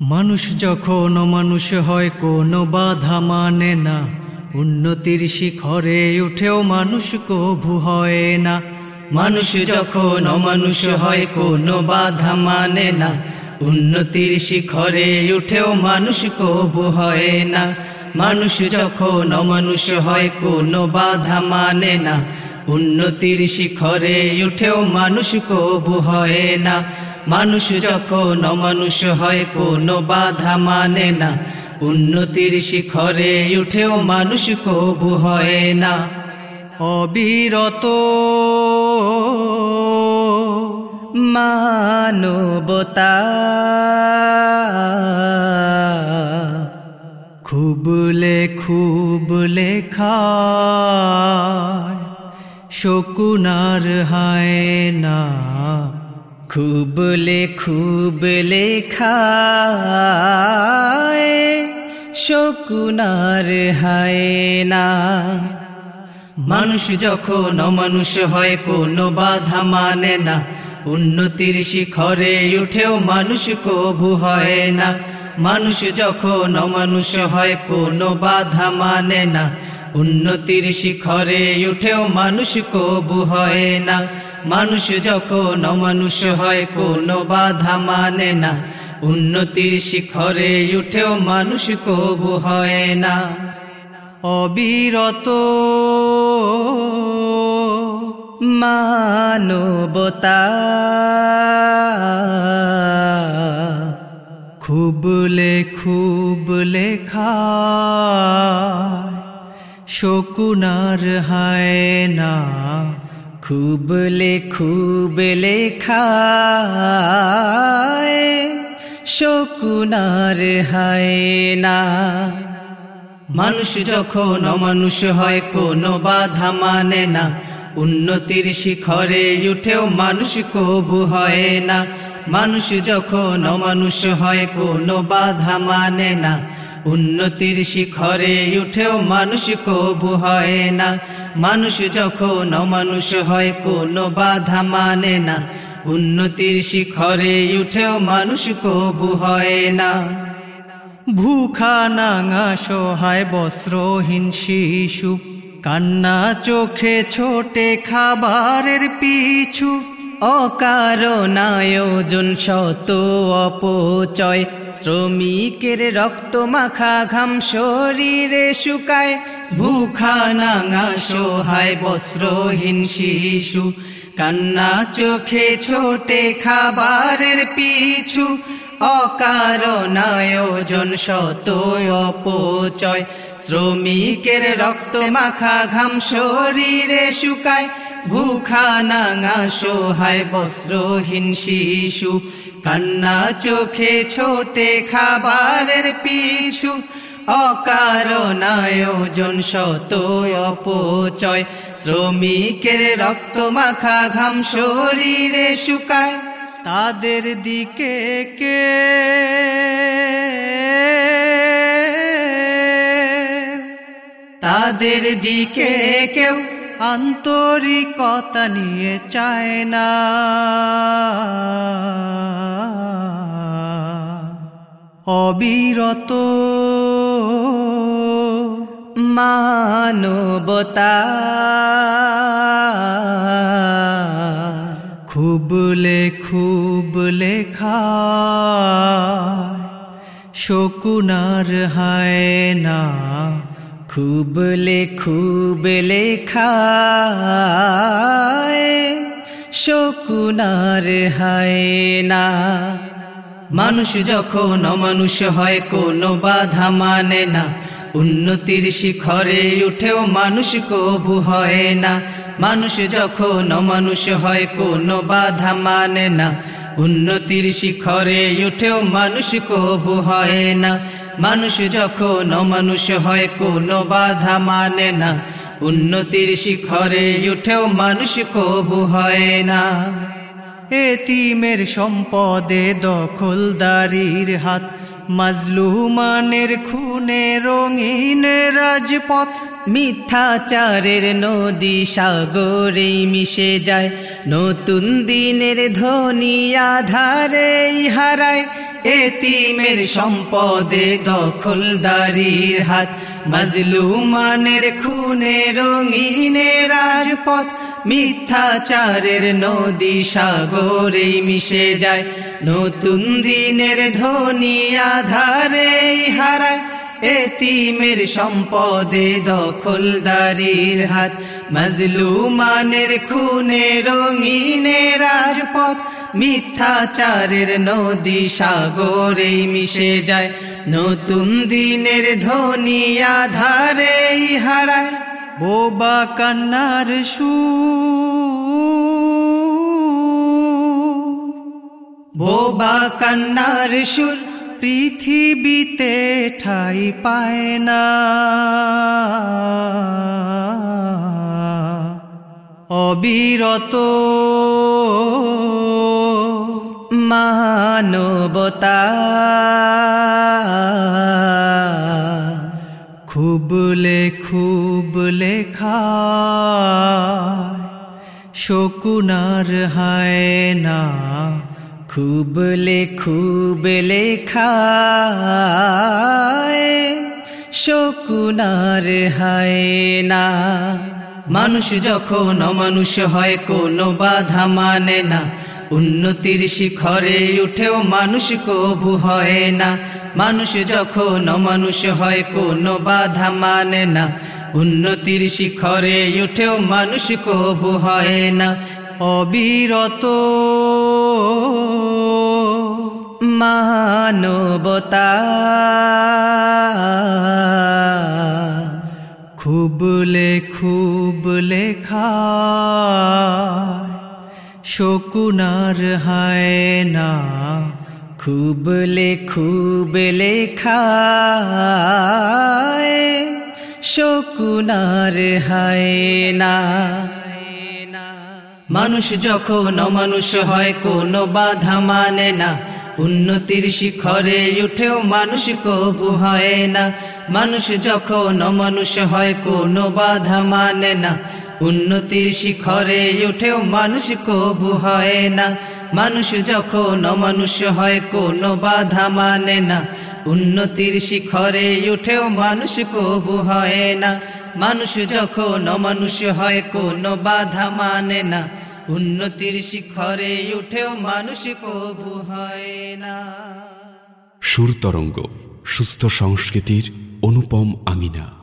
মানুষ যখন মানুষ হয়, কোনো বাধা মানে না। উন্নতির শিখরে উঠেও মানুষ কভু হয় না। মানুষ যখন অমানুষ হয়, কোনো বাধা মানে না। উন্নতির শিখরে উঠেও মানুষ কবু হয় না। মানুষ যখন অমানুষ হয়, কোনো বাধা মানে না। উন্নতির শিখরে উঠেও মানুষ কবু হয় না। মানুষ যখন অমানুষ হয়, কোনো বাধা মানে না। উন্নতির শিখরে উঠেও মানুষ কবু হয় না। অবিরত মানবতা খুবলে খুব লেখা শকুনার হায় না। খুবলে খুব লেখা শকুনার হায় না মানুষ যখন অমানুষ হয়, কোনো বাধা মানে না। উন্নতির শিখরে উঠেও মানুষ কবু হয় না। মানুষ যখন অমানুষ হয়, কোনো বাধা মানে না। উন্নতির শিখরে উঠেও মানুষ কবু হয় না। মানুষ যখন অমানুষ হয়, কোনো বাধা মানে না। উন্নতির শিখরে উঠেও মানুষ কবু হয় না। অবিরত মানবতা খুবলে খুব লেখা শকুনার হায় না। খুবলে খুব লেখা শকুনার হায় না মানুষ যখন অমানুষ হয়, কোনো বাধা মানে না। উন্নতির শিখরে উঠেও মানুষ কবু হয় না। মানুষ যখন অমানুষ হয়, কোনো বাধা মানে না। উন্নতির শিখরে উঠেও মানুষ কবু হয় না। মানুষ যখন অমানুষ হয়, কোনো বাধা মানে না। উন্নতির শিখরে উঠেও মানুষ কবু হয় না। ভুখা নাঙা সহায় বস্ত্রহীন শিশু, কান্না চোখে ছোটে খাবারের পিছু। অকারণ আয়োজন শত অপচয়। শ্রমিকের রক্ত মাখা ঘাম শরীরে শুকায়। ভুখা নাঙা সহায় বস্ত্রহীন শিশু। কান্না চোখে ছোটে খাবারের পিছু। অকারণ আয়োজন শত অপচয়। শ্রমিকের রক্ত মাখা ঘাম শরীরে শুকায়। ভূখা নাঙা সহায় বস্ত্রহীন শিশু। কান্না চোখে ছোটে খাবারের পিছু। অকারণ আয়োজন শত অপচয়। শ্রমিকের রক্ত মাখা ঘাম শরীরে শুকায়। তাদের দিকে কে তাদের দিকে কেউ আন্তরিকতা নিয়ে চায় না। অবিরত মানবতা খুবলে খুব লেখা শকুনার হায় না। খুবলে খুব লেখা শকুনার হায় না মানুষ যখন অমানুষ হয়, কোনো বাধা মানে না। উন্নতির শিখরে উঠেও মানুষ কবু হয় না। মানুষ যখন অমানুষ হয়, কোনো বাধা মানে না। উন্নতির শিখরে উঠেও মানুষ কবু হয় না। মানুষ যখন মানুষ হয়, কোনো বাধা মানে না। উন্নতির শিখরে উঠেও মানুষ কবু হয় না। এতিমের সম্পদে দখলদারির হাত মাজলুমানের খুনে রঙিন রাজপথ। মিথ্যাচারের নদী সাগরেই মিশে যায়। নতুন দিনের ধ্বনি আধারেই হারায়। এতিমের সম্পদে দখলদারির হাত। মাজলুমানের খুনে রঙিনে রাজপথ। মিথ্যাচারের নদী সাগরে মিশে যায়। নতুন দিনের ধ্বনি আধারে হারায় এতিমের সম্পদে দখলদারির হাত। মাজলুমানের খুনে রঙিনে রাজপথ, মিথ্যাচারের নদী সাগরে মিশে যায়। নতুন দিনের ধ্বনি আধারে হারায় বোবা কান্নার সু বোবা কান্নার সুর পৃথিবীতে ঠাই পায় না। অবিরত মানবতা খুবলে খুব লেখা শকুনার হায় না খুবলে খুব লেখা শকুনার হায় না মানুষ যখন অমানুষ হয়, কোনো বাধা মানে না। উন্নতির শিখরে উঠেও মানুষ কবু হয় না। মানুষ যখন অমানুষ হয়, কোনো বাধা মানে না। উন্নতির শিখরে উঠেও মানুষ কবু হয় না। অবিরত মানবতা। খুবলে খুব লেখা শকুনার হায় না খুবলে খুব লেখা শকুনার হায় না মানুষ যখন অমানুষ হয়, কোনো বাধা মানে না। উন্নতির শিখরে উঠেও মানুষ কবু হয় না। মানুষ যখন অমানুষ হয়, কোনো বাধা মানে না। উন্নতির শিখরে উঠেও মানুষ কবু হয় না। মানুষ যখন অমানুষ হয়, কোনো বাধা মানে না। উন্নতির শিখরে উঠেও মানুষ কবু হয় না। মানুষ যখন অমানুষ হয়, কোনো বাধা মানে না। উন্নতির শিখরে উঠেও মানুষ কবু হয় না। সুরতরঙ্গ সুস্থ সংস্কৃতির অনুপম আঙিনা।